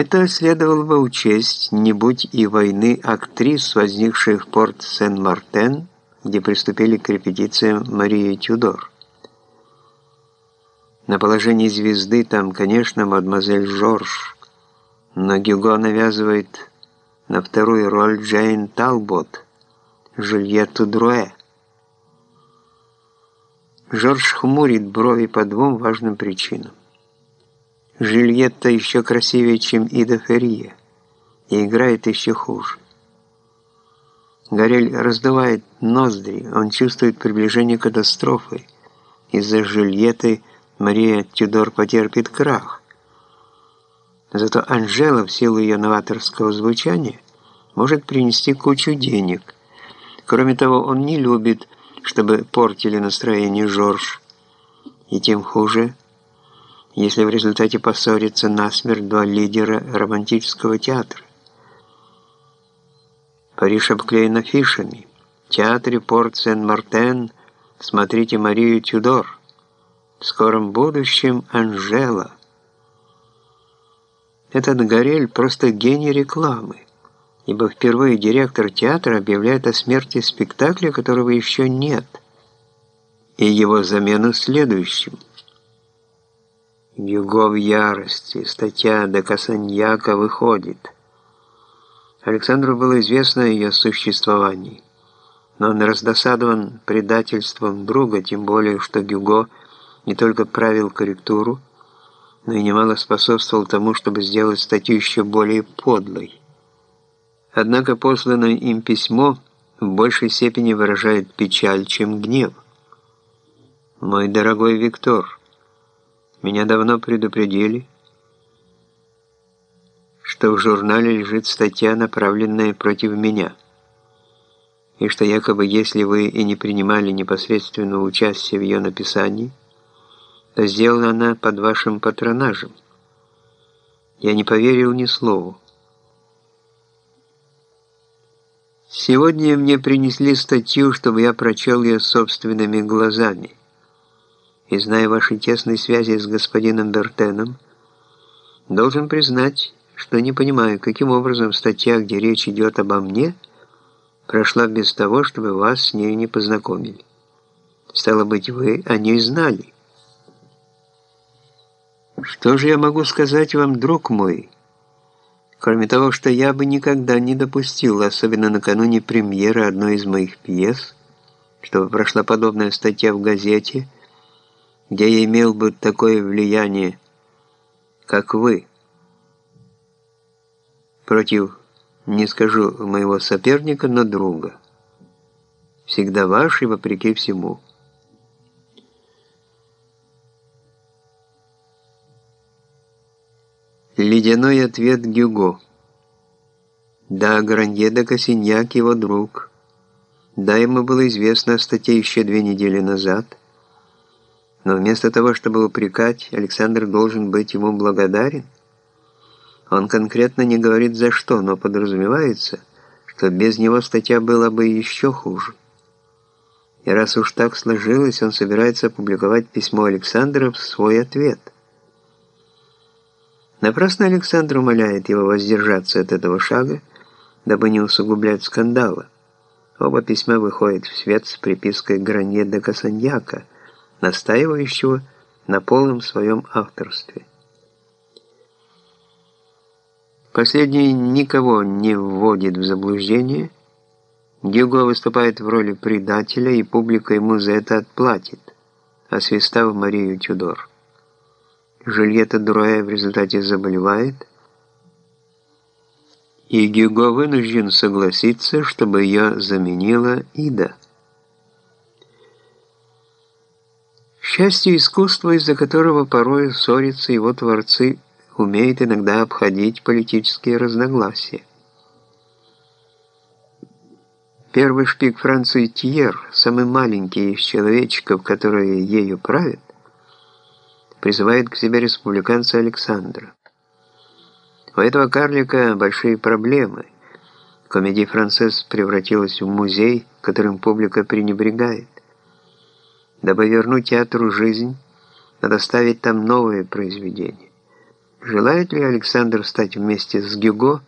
Это следовало бы учесть, не будь и войны актрис, возникших в порт Сен-Мартен, где приступили к репетициям Марии Тюдор. На положении звезды там, конечно, мадемуазель Жорж, но Гюго навязывает на вторую роль Джейн Талбот, Жюльетту Друэ. Жорж хмурит брови по двум важным причинам. Жильетта еще красивее, чем Ида Ферье, и играет еще хуже. Горель раздувает ноздри, он чувствует приближение катастрофы. Из-за Жильетты Мария Тюдор потерпит крах. Зато Анжела, в силу ее новаторского звучания, может принести кучу денег. Кроме того, он не любит, чтобы портили настроение Жорж. И тем хуже – если в результате поссорятся насмерть два лидера романтического театра. Париж обклеен афишами. В театре Порт Сен-Мартен смотрите Марию Тюдор. В скором будущем Анжела. Этот Горель просто гений рекламы, ибо впервые директор театра объявляет о смерти спектакля, которого еще нет, и его замену следующим – Юго в ярости. Статья до Касаньяка выходит. Александру было известно ее существовании, но он раздосадован предательством друга, тем более, что Гюго не только правил корректуру, но и немало способствовал тому, чтобы сделать статью еще более подлой. Однако посланное им письмо в большей степени выражает печаль, чем гнев. «Мой дорогой Виктор», меня давно предупредили, что в журнале лежит статья, направленная против меня, и что якобы если вы и не принимали непосредственного участия в ее написании, то сделана она под вашим патронажем. Я не поверил ни слову. Сегодня мне принесли статью, чтобы я прочел ее собственными глазами и зная ваши тесные связи с господином Бертеном, должен признать, что не понимаю, каким образом статья, где речь идет обо мне, прошла без того, чтобы вас с ней не познакомили. Стало быть, вы о ней знали. Что же я могу сказать вам, друг мой? Кроме того, что я бы никогда не допустил, особенно накануне премьеры одной из моих пьес, чтобы прошла подобная статья в газете – где я имел бы такое влияние, как вы, против, не скажу моего соперника, но друга. Всегда ваш и вопреки всему. Ледяной ответ Гюго. Да, Гранье де Кассиньяк его друг. Да, ему было известно о статье еще две недели назад – но вместо того, чтобы упрекать, Александр должен быть ему благодарен. Он конкретно не говорит за что, но подразумевается, что без него статья была бы еще хуже. И раз уж так сложилось, он собирается опубликовать письмо Александра в свой ответ. Напрасно Александр умоляет его воздержаться от этого шага, дабы не усугублять скандала. Оба письма выходят в свет с припиской «Гранье де Касаньяка», настаивающего на полном своем авторстве. Последний никого не вводит в заблуждение. Гюго выступает в роли предателя, и публика ему за это отплатит, освистав Марию Тюдор. Жильетта Дуруэ в результате заболевает, и Гюго вынужден согласиться, чтобы ее заменила Ида. Счастью, искусство, из-за которого порой ссорятся его творцы, умеет иногда обходить политические разногласия. Первый шпик Франции Тьер, самый маленький из человечков, которые ею правят, призывает к себе республиканца Александра. У этого карлика большие проблемы. Комедия «Францесс» превратилась в музей, которым публика пренебрегает. Дабы вернуть театру жизнь, надо ставить там новые произведения. Желает ли Александр стать вместе с Гюго